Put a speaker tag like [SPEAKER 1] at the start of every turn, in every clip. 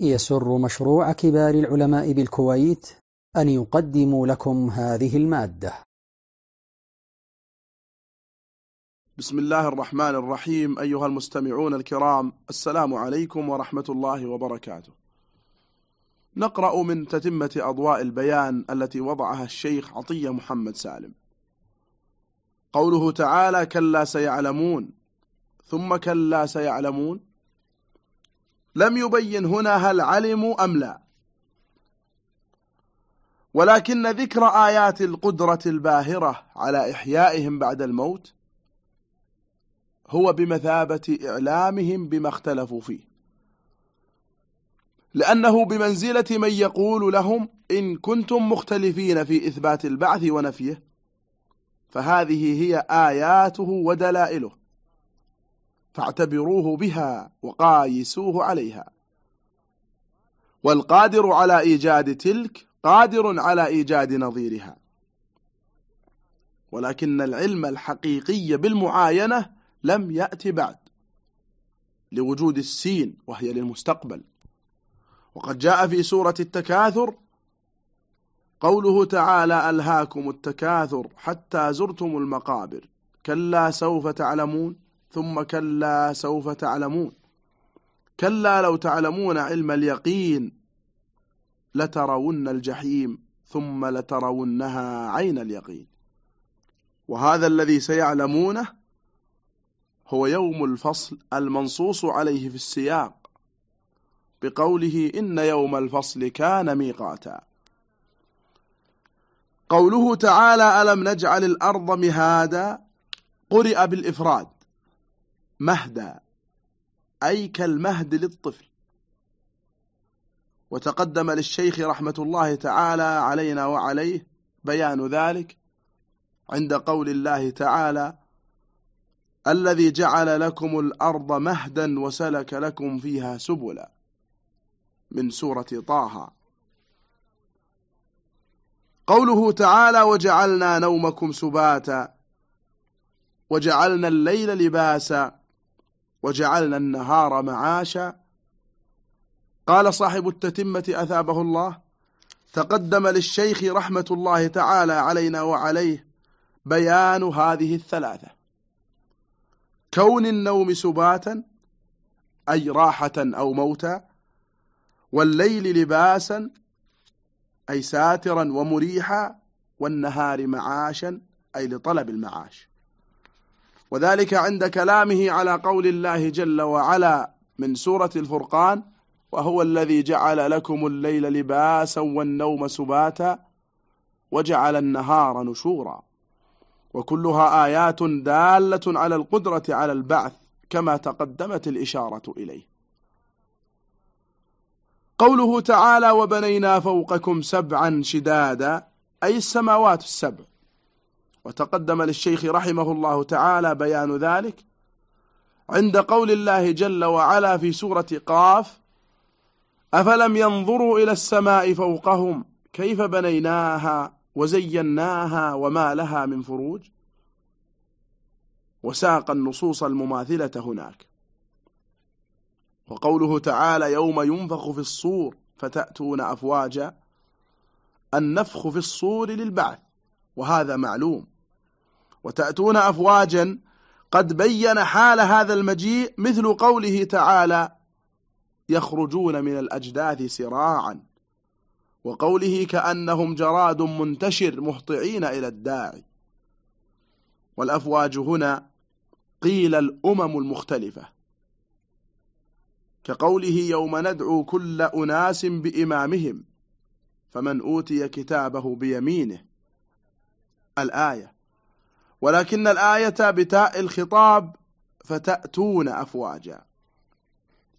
[SPEAKER 1] يسر مشروع كبار العلماء بالكويت أن يقدم لكم هذه المادة.
[SPEAKER 2] بسم الله الرحمن الرحيم أيها المستمعون الكرام السلام عليكم ورحمة الله وبركاته. نقرأ من تتمة أضواء البيان التي وضعها الشيخ عطية محمد سالم. قوله تعالى كلا سيعلمون ثم كلا سيعلمون لم يبين هنا هل علموا أم لا. ولكن ذكر آيات القدرة الباهرة على إحيائهم بعد الموت هو بمثابة إعلامهم بما اختلفوا فيه. لأنه بمنزلة من يقول لهم إن كنتم مختلفين في إثبات البعث ونفيه فهذه هي آياته ودلائله. فاعتبروه بها وقايسوه عليها. والقادر على إيجاد تلك قادر على إيجاد نظيرها. ولكن العلم الحقيقي بالمعاينة لم يأتي بعد لوجود السين وهي للمستقبل. وقد جاء في سورة التكاثر قوله تعالى ألهاكم التكاثر حتى زرتم المقابر. كلا سوف تعلمون. ثم كلا سوف تعلمون. كلا لو تعلمون علم اليقين لترون الجحيم ثم لترونها عين اليقين. وهذا الذي سيعلمونه هو يوم الفصل المنصوص عليه في السياق بقوله إن يوم الفصل كان ميقاتا. قوله تعالى ألم نجعل الأرض مهادا قرئ بالإفراد. مهدا أي كالمهد للطفل. وتقدم للشيخ رحمة الله تعالى علينا وعليه بيان ذلك عند قول الله تعالى الذي جعل لكم الأرض مهدا وسلك لكم فيها سبلا. من سورة طه. قوله تعالى وجعلنا نومكم سباتا وجعلنا الليل لباسا وجعلنا النهار معاشا. قال صاحب التتمة أثابه الله تقدم للشيخ رحمة الله تعالى علينا وعليه بيان هذه الثلاثة كون النوم سباتا أي راحة أو موتا والليل لباسا أي ساترا ومريحا والنهار معاشا أي لطلب المعاش. وذلك عند كلامه على قول الله جل وعلا من سورة الفرقان وهو الذي جعل لكم الليل لباسا والنوم سباتا وجعل النهار نشورا. وكلها آيات دالة على القدرة على البعث كما تقدمت الإشارة إليه. قوله تعالى وبنينا فوقكم سبعا شدادا أي السماوات السبع. وتقدم للشيخ رحمه الله تعالى بيان ذلك عند قول الله جل وعلا في سورة قاف أفلم ينظروا إلى السماء فوقهم كيف بنيناها وزيناها وما لها من فروج؟ وساق النصوص المماثلة هناك. وقوله تعالى يوم ينفخ في الصور فتأتون أفواجا النفخ في الصور للبعث وهذا معلوم. وتأتون أفواجا قد بين حال هذا المجيء مثل قوله تعالى يخرجون من الأجداث سراعا وقوله كأنهم جراد منتشر مهطعين إلى الداعي والأفواج هنا قيل الأمم المختلفة. كقوله يوم ندعو كل أناس بإمامهم فمن أوتي كتابه بيمينه. الآية ولكن الآية بتاء الخطاب فتأتون أفواجا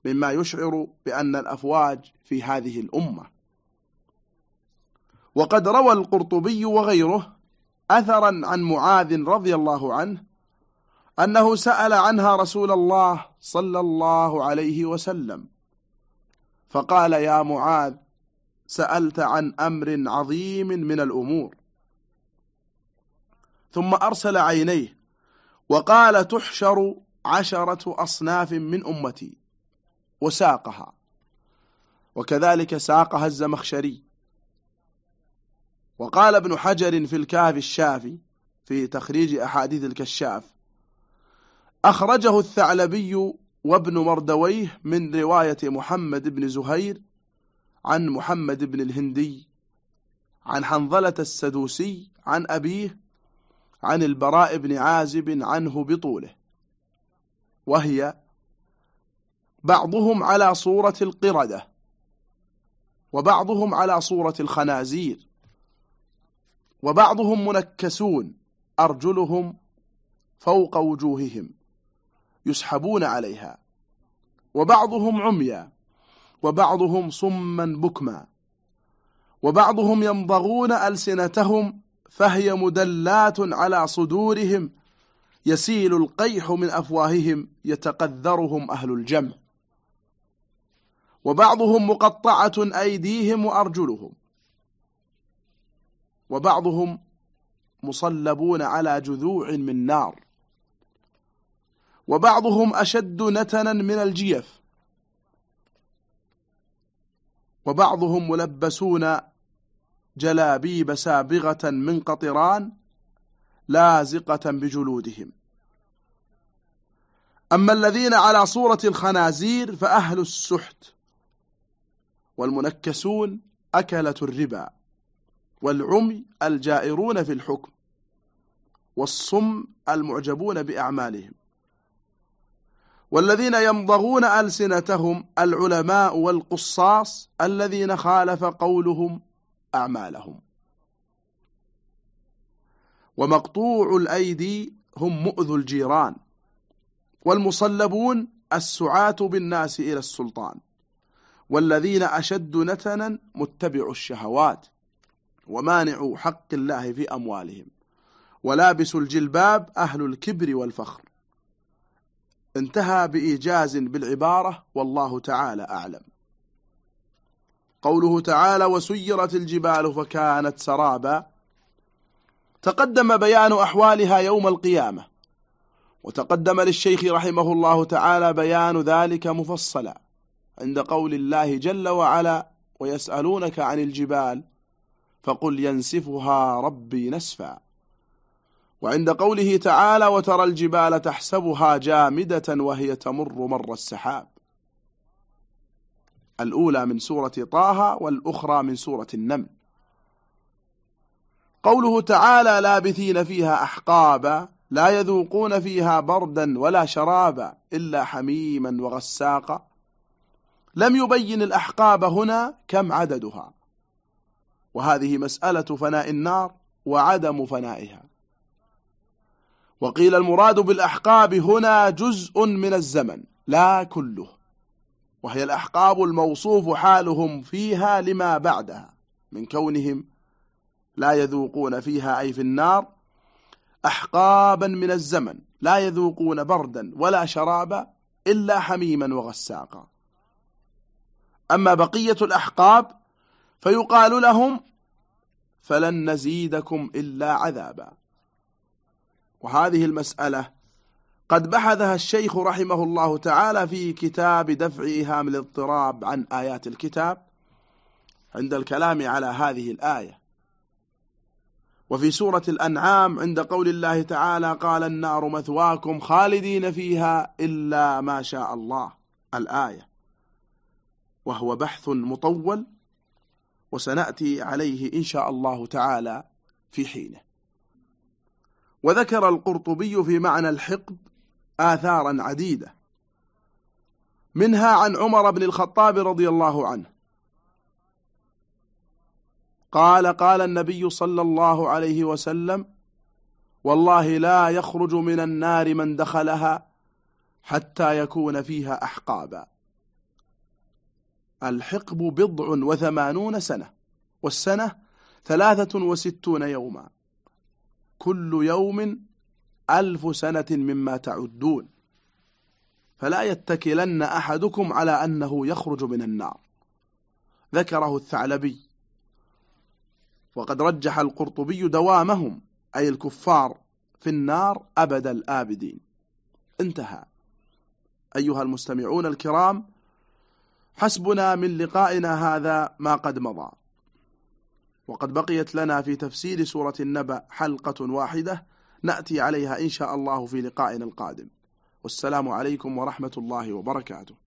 [SPEAKER 2] مما يشعر بأن الأفواج في هذه الأمة. وقد روى القرطبي وغيره أثرا عن معاذ رضي الله عنه أنه سأل عنها رسول الله صلى الله عليه وسلم فقال يا معاذ سألت عن أمر عظيم من الأمور ثم أرسل عينيه وقال تحشر عشرة أصناف من أمتي وساقها. وكذلك ساقها الزمخشري. وقال ابن حجر في الكاف الشافي في تخريج أحاديث الكشاف أخرجه الثعلبي وابن مردويه من رواية محمد بن زهير عن محمد بن الهندي عن حنظلة السدوسي عن أبيه عن البراء بن عازب عنه بطوله. وهي بعضهم على صورة القردة وبعضهم على صورة الخنازير وبعضهم منكسون أرجلهم فوق وجوههم يسحبون عليها وبعضهم عميا وبعضهم صما بكما وبعضهم يمضغون ألسنتهم فهي مدلات على صدورهم. يسيل القيح من أفواههم يتقذرهم أهل الجمع. وبعضهم مقطعة أيديهم وأرجلهم. وبعضهم مصلبون على جذوع من نار. وبعضهم أشد نتنا من الجيف. وبعضهم ملبسون جلابيب سابغة من قطران لازقة بجلودهم. أما الذين على صورة الخنازير فأهل السحت والمنكسون أكلة الربا والعمي الجائرون في الحكم والصم المعجبون بأعمالهم. والذين يمضغون ألسنتهم العلماء والقصاص الذين خالف قولهم أعمالهم. ومقطوع الأيدي هم مؤذو الجيران والمصلبون السعاة بالناس إلى السلطان والذين أشد نتنا متبع الشهوات ومانعوا حق الله في أموالهم ولابس الجلباب أهل الكبر والفخر. انتهى بإيجاز بالعبارة والله تعالى أعلم. قوله تعالى وسيرت الجبال فكانت سرابا تقدم بيان أحوالها يوم القيامة وتقدم للشيخ رحمه الله تعالى بيان ذلك مفصلا عند قول الله جل وعلا ويسألونك عن الجبال فقل ينسفها ربي نسفا وعند قوله تعالى وترى الجبال تحسبها جامدة وهي تمر مر السحاب الأولى من سورة طه والأخرى من سورة النمل. قوله تعالى لابثين فيها أحقابا لا يذوقون فيها بردا ولا شرابا إلا حميما وغساقا. لم يبين الأحقاب هنا كم عددها. وهذه مسألة فناء النار وعدم فنائها. وقيل المراد بالأحقاب هنا جزء من الزمن لا كله. وهي الأحقاب الموصوف حالهم فيها لما بعدها من كونهم لا يذوقون فيها أي في النار أحقابا من الزمن لا يذوقون بردا ولا شرابا إلا حميما وغساقا. أما بقية الأحقاب فيقال لهم فلن نزيدكم إلا عذابا. وهذه المسألة قد بحثها الشيخ رحمه الله تعالى في كتاب دفع إيهام الاضطراب عن آيات الكتاب عند الكلام على هذه الآية. وفي سورة الأنعام عند قول الله تعالى قال النار مثواكم خالدين فيها إلا ما شاء الله الآية. وهو بحث مطول وسنأتي عليه إن شاء الله تعالى في حينه. وذكر القرطبي في معنى الحقد آثارا عديدة منها عن عمر بن الخطاب رضي الله عنه. قال قال النبي صلى الله عليه وسلم والله لا يخرج من النار من دخلها حتى يكون فيها أحقابا. الحقب بضع وثمانون سنة والسنة ثلاثة وستون يوما. كل يوم ألف سنة مما تعدون. فلا يتكلن أحدكم على أنه يخرج من النار. ذكره الثعلبي. وقد رجح القرطبي دوامهم أي الكفار في النار أبد الآبدين. انتهى. أيها المستمعون الكرام حسبنا من لقائنا هذا ما قد مضى. وقد بقيت لنا في تفسير سورة النبأ حلقة واحدة. نأتي عليها إن شاء الله في لقائنا القادم. والسلام عليكم ورحمة الله وبركاته.